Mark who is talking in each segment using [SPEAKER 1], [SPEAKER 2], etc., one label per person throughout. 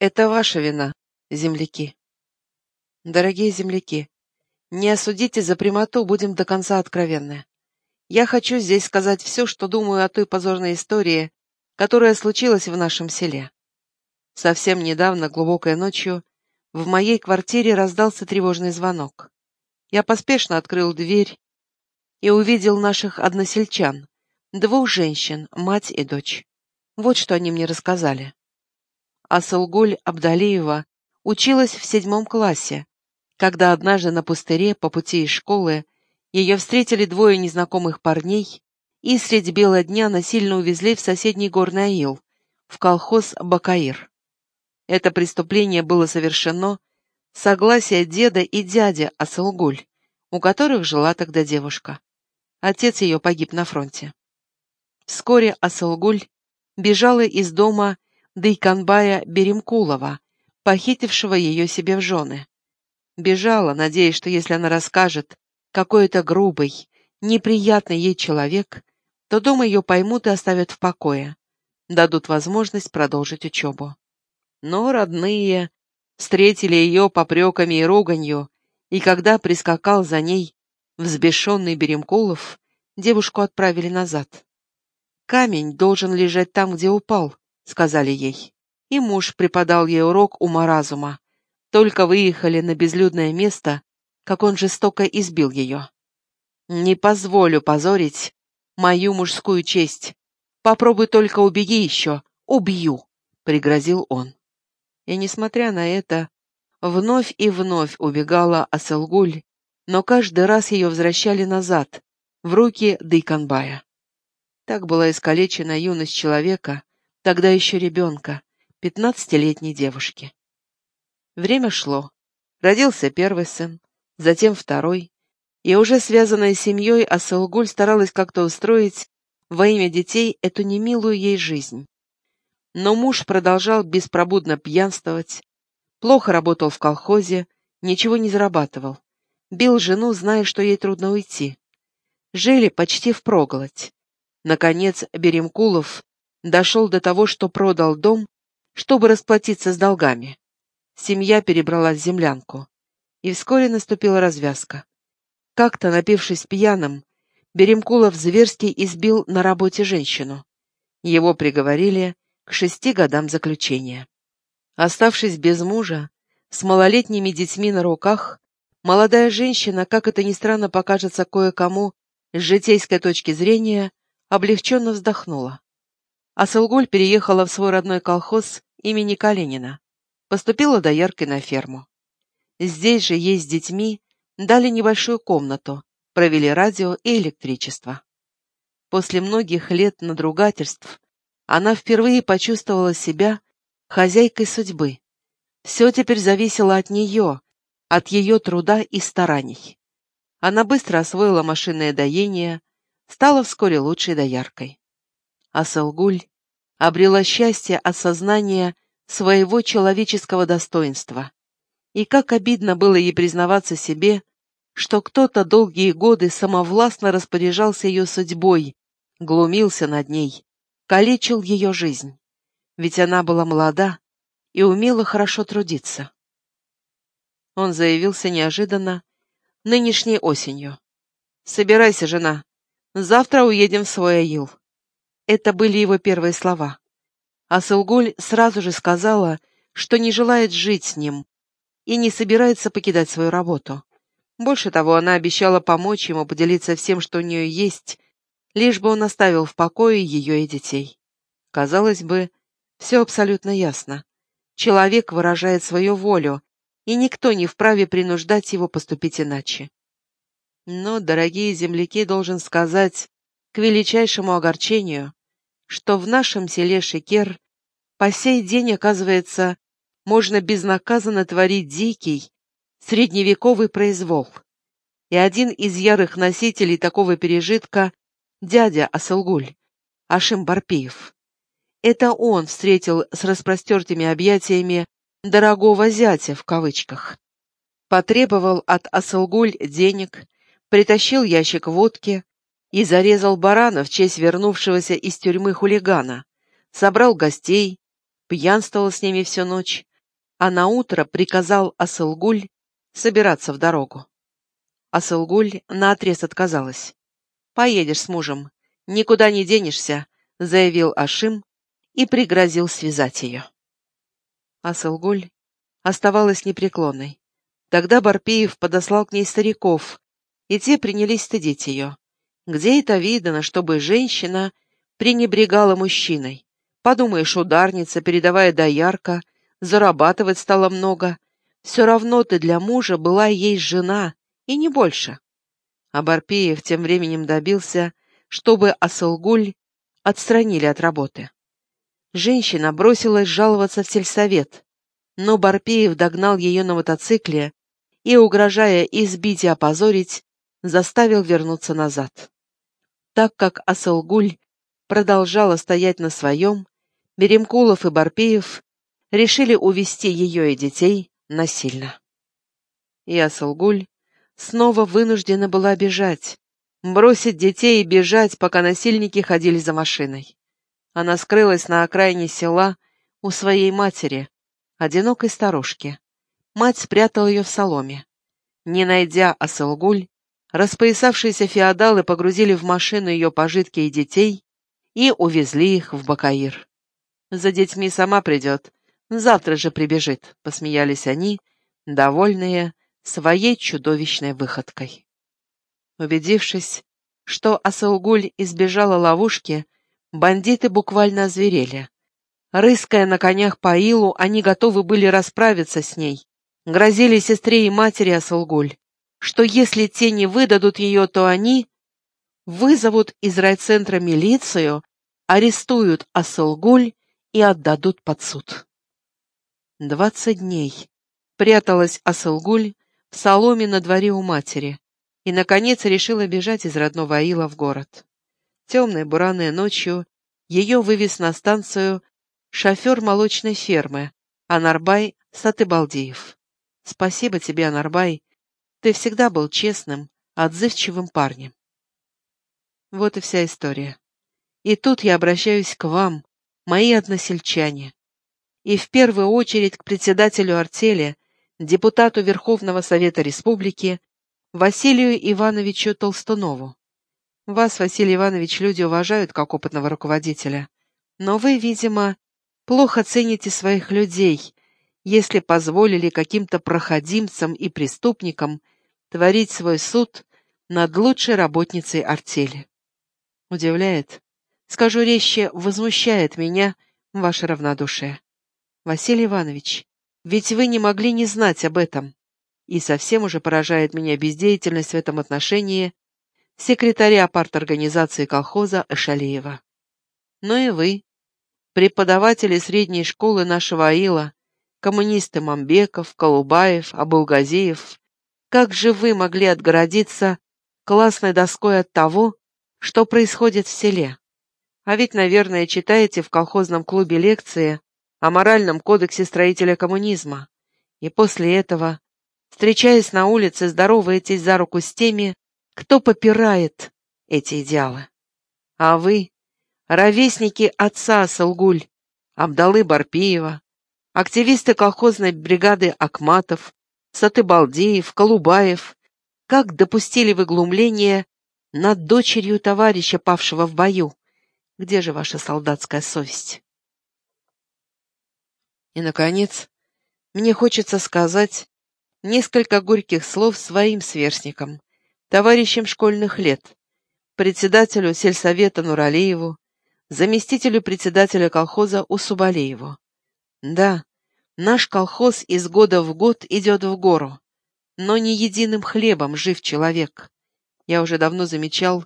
[SPEAKER 1] Это ваша вина, земляки. Дорогие земляки, не осудите за прямоту, будем до конца откровенны. Я хочу здесь сказать все, что думаю о той позорной истории, которая случилась в нашем селе. Совсем недавно, глубокой ночью, в моей квартире раздался тревожный звонок. Я поспешно открыл дверь и увидел наших односельчан, двух женщин, мать и дочь. Вот что они мне рассказали. Асылгуль Абдалиева училась в седьмом классе, когда однажды на пустыре по пути из школы ее встретили двое незнакомых парней и средь бела дня насильно увезли в соседний горный аил, в колхоз Бакаир. Это преступление было совершено с согласия деда и дяди Асылгуль, у которых жила тогда девушка. Отец ее погиб на фронте. Вскоре Асылгуль бежала из дома Дейканбая Беремкулова, похитившего ее себе в жены. Бежала, надеясь, что если она расскажет, какой это грубый, неприятный ей человек, то дома ее поймут и оставят в покое, дадут возможность продолжить учебу. Но родные встретили ее попреками и руганью, и когда прискакал за ней взбешенный Беремкулов, девушку отправили назад. «Камень должен лежать там, где упал», — сказали ей. И муж преподал ей урок ума-разума. Только выехали на безлюдное место, как он жестоко избил ее. «Не позволю позорить мою мужскую честь. Попробуй только убеги еще, убью», — пригрозил он. И, несмотря на это, вновь и вновь убегала Асылгуль, но каждый раз ее возвращали назад, в руки Дейканбая. Так была искалечена юность человека, тогда еще ребенка, пятнадцатилетней девушки. Время шло. Родился первый сын, затем второй, и уже связанная с семьей Асылгуль старалась как-то устроить во имя детей эту немилую ей жизнь. Но муж продолжал беспробудно пьянствовать, плохо работал в колхозе, ничего не зарабатывал, бил жену, зная, что ей трудно уйти. Жили почти впроголодь. Наконец Беремкулов дошел до того, что продал дом, чтобы расплатиться с долгами. Семья перебралась в землянку. И вскоре наступила развязка. Как-то, напившись пьяным, Беремкулов зверски избил на работе женщину. Его приговорили к шести годам заключения. Оставшись без мужа, с малолетними детьми на руках, молодая женщина, как это ни странно покажется кое-кому, с житейской точки зрения, облегченно вздохнула. А Сылгуль переехала в свой родной колхоз имени Калинина. Поступила дояркой на ферму. Здесь же ей с детьми дали небольшую комнату, провели радио и электричество. После многих лет надругательств она впервые почувствовала себя хозяйкой судьбы. Все теперь зависело от нее, от ее труда и стараний. Она быстро освоила машинное доение, стала вскоре лучшей дояркой. А Салгуль обрела счастье от сознания своего человеческого достоинства. И как обидно было ей признаваться себе, что кто-то долгие годы самовластно распоряжался ее судьбой, глумился над ней, калечил ее жизнь. Ведь она была молода и умела хорошо трудиться. Он заявился неожиданно, нынешней осенью. «Собирайся, жена, Завтра уедем в свой аил». Это были его первые слова. А Сылгуль сразу же сказала, что не желает жить с ним и не собирается покидать свою работу. Больше того, она обещала помочь ему поделиться всем, что у нее есть, лишь бы он оставил в покое ее и детей. Казалось бы, все абсолютно ясно. Человек выражает свою волю, и никто не вправе принуждать его поступить иначе. Но, дорогие земляки, должен сказать, к величайшему огорчению, что в нашем селе Шекер по сей день, оказывается, можно безнаказанно творить дикий, средневековый произвол. И один из ярых носителей такого пережитка — дядя Асылгуль, Ашим Барпиев. Это он встретил с распростертыми объятиями «дорогого зятя» в кавычках. Потребовал от Асылгуль денег, притащил ящик водки и зарезал барана в честь вернувшегося из тюрьмы хулигана, собрал гостей, пьянствовал с ними всю ночь, а наутро приказал Асылгуль собираться в дорогу. Асылгуль наотрез отказалась. «Поедешь с мужем, никуда не денешься», — заявил Ашим и пригрозил связать ее. Асылгуль оставалась непреклонной. Тогда Барпеев подослал к ней стариков, и те принялись стыдить ее. Где это видано, чтобы женщина пренебрегала мужчиной? Подумаешь, ударница, передавая доярка, зарабатывать стало много. Все равно ты для мужа была ей жена, и не больше. А Барпеев тем временем добился, чтобы Асылгуль отстранили от работы. Женщина бросилась жаловаться в сельсовет, но Барпеев догнал ее на мотоцикле и, угрожая избить и опозорить, заставил вернуться назад. Так как Асылгуль продолжала стоять на своем, Беремкулов и Барпеев решили увести ее и детей насильно. И Асылгуль снова вынуждена была бежать, бросить детей и бежать, пока насильники ходили за машиной. Она скрылась на окраине села у своей матери, одинокой старушки. Мать спрятала ее в соломе. Не найдя Асылгуль, распоясавшиеся феодалы погрузили в машину ее пожитки и детей и увезли их в Бакаир. «За детьми сама придет, завтра же прибежит», — посмеялись они, довольные своей чудовищной выходкой. Убедившись, что Асылгуль избежала ловушки, Бандиты буквально озверели. Рыская на конях по илу, они готовы были расправиться с ней. Грозили сестре и матери Асылгуль, что если те не выдадут ее, то они вызовут из райцентра милицию, арестуют Асылгуль и отдадут под суд. Двадцать дней пряталась Асылгуль в соломе на дворе у матери и, наконец, решила бежать из родного Аила в город. Темной бураной ночью ее вывез на станцию шофер молочной фермы Анарбай Сатыбалдеев. Спасибо тебе, Анарбай. Ты всегда был честным, отзывчивым парнем. Вот и вся история. И тут я обращаюсь к вам, мои односельчане. И в первую очередь к председателю артели, депутату Верховного Совета Республики Василию Ивановичу Толстунову. Вас, Василий Иванович, люди уважают как опытного руководителя. Но вы, видимо, плохо цените своих людей, если позволили каким-то проходимцам и преступникам творить свой суд над лучшей работницей артели. Удивляет, скажу резче, возмущает меня ваше равнодушие. Василий Иванович, ведь вы не могли не знать об этом. И совсем уже поражает меня бездеятельность в этом отношении секретаря парторганизации колхоза Эшалиева. Ну и вы, преподаватели средней школы нашего Аила, коммунисты Мамбеков, Колубаев, Абулгазиев, как же вы могли отгородиться классной доской от того, что происходит в селе? А ведь, наверное, читаете в колхозном клубе лекции о моральном кодексе строителя коммунизма. И после этого, встречаясь на улице, здороваетесь за руку с теми, кто попирает эти идеалы. А вы, ровесники отца Салгуль, Абдалы Барпиева, активисты колхозной бригады Акматов, Сатыбалдеев, Колубаев, как допустили вы глумление над дочерью товарища, павшего в бою? Где же ваша солдатская совесть? И, наконец, мне хочется сказать несколько горьких слов своим сверстникам, товарищам школьных лет, председателю сельсовета Нуралееву, заместителю председателя колхоза Усубалееву. Да, наш колхоз из года в год идет в гору, но не единым хлебом жив человек. Я уже давно замечал,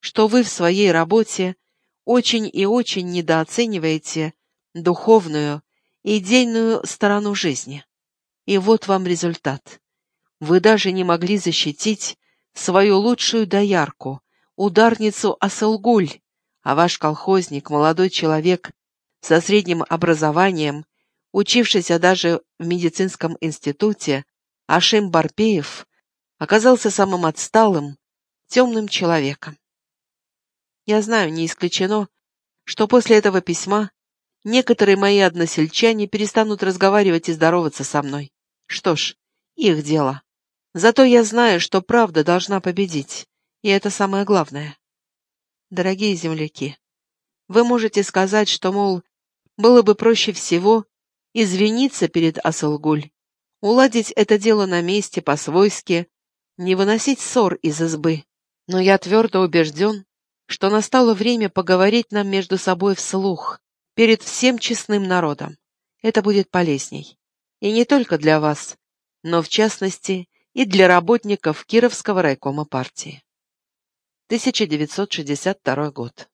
[SPEAKER 1] что вы в своей работе очень и очень недооцениваете духовную и идейную сторону жизни. И вот вам результат. Вы даже не могли защитить свою лучшую доярку, ударницу Асылгуль, а ваш колхозник, молодой человек со средним образованием, учившийся даже в медицинском институте, Ашим Барпеев, оказался самым отсталым, темным человеком. Я знаю, не исключено, что после этого письма некоторые мои односельчане перестанут разговаривать и здороваться со мной. Что ж, их дело. Зато я знаю, что правда должна победить, и это самое главное. Дорогие земляки, вы можете сказать, что, мол, было бы проще всего извиниться перед Асылгуль, уладить это дело на месте по-свойски, не выносить ссор из избы. Но я твердо убежден, что настало время поговорить нам между собой вслух, перед всем честным народом. Это будет полезней. И не только для вас, но в частности и для работников Кировского райкома партии. 1962 год.